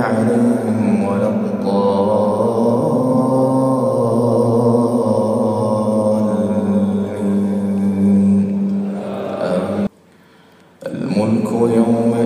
عليهم ولا الضالين. الملك يومئذ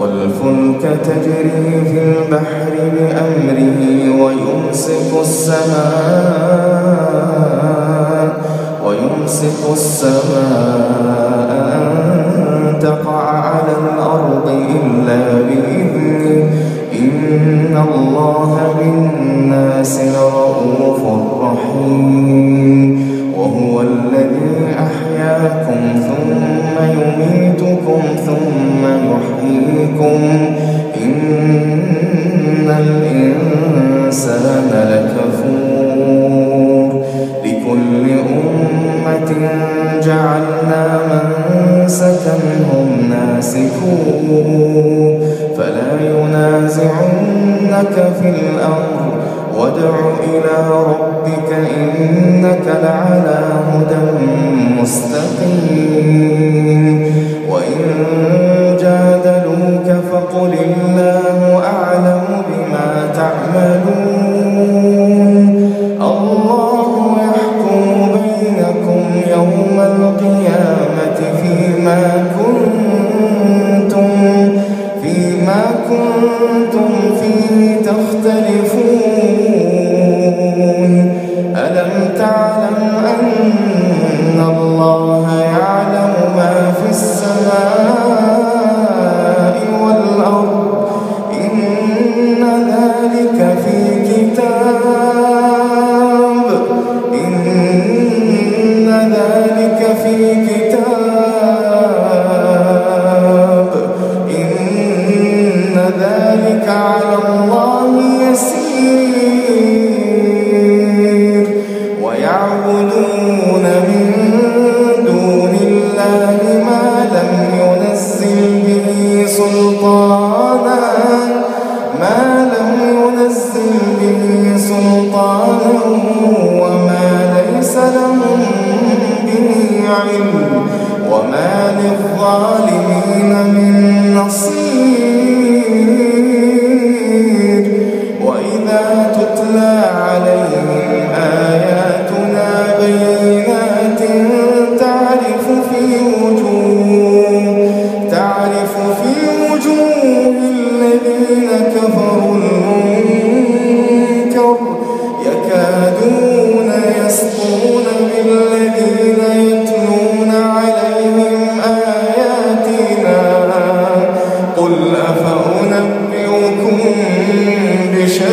والفلك تجري في البحر بأمره ويمسك السماء يحييكم إن الإنسان لكفور لكل أمة جعلنا منسكا هم ناسكوه فلا ينازعنك في الأمر وادع إلى ربك إنك لعلى هدى مستقيم. وإن Allah.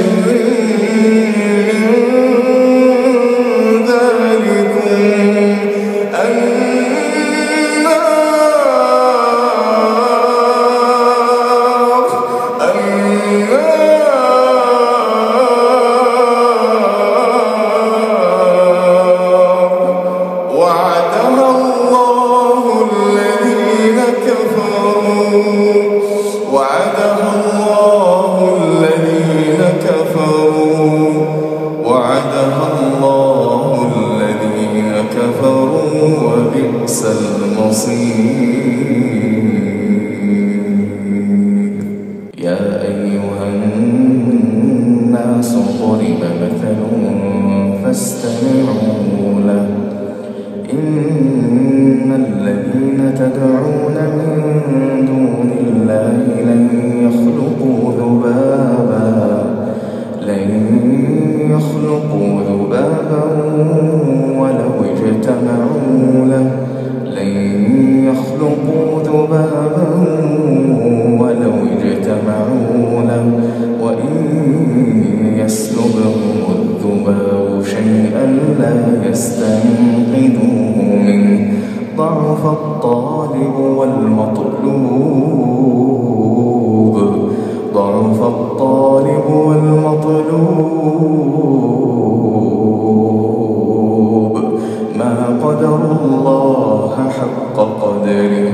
Amen. لا يستنقذوه منه ضعف الطالب والمطلوب. ضعف الطالب والمطلوب. ما قدر الله حق قدره.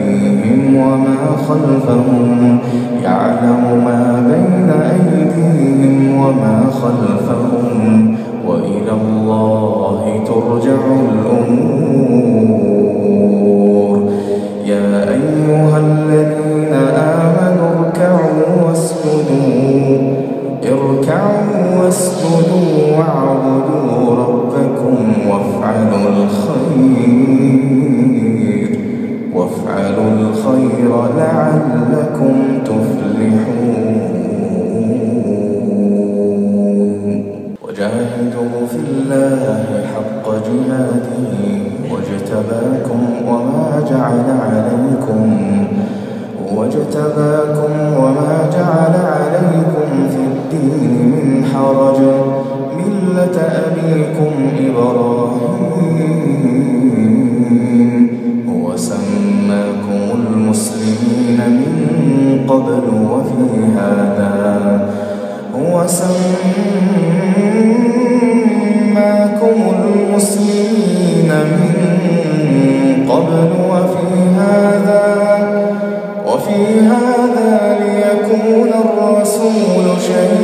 وما خلفهم. يعلم ما بين أيديهم وما خلفهم. وإلى الله ترجع الأمور. لعلكم تفلحون. وجاهدوا في الله حق جهاده واجتباكم وما جعل عليكم واجتباكم وما جعل عليكم في الدين من حق قبل وفي هذا وفي هذا ليكون الرسول شهيدا.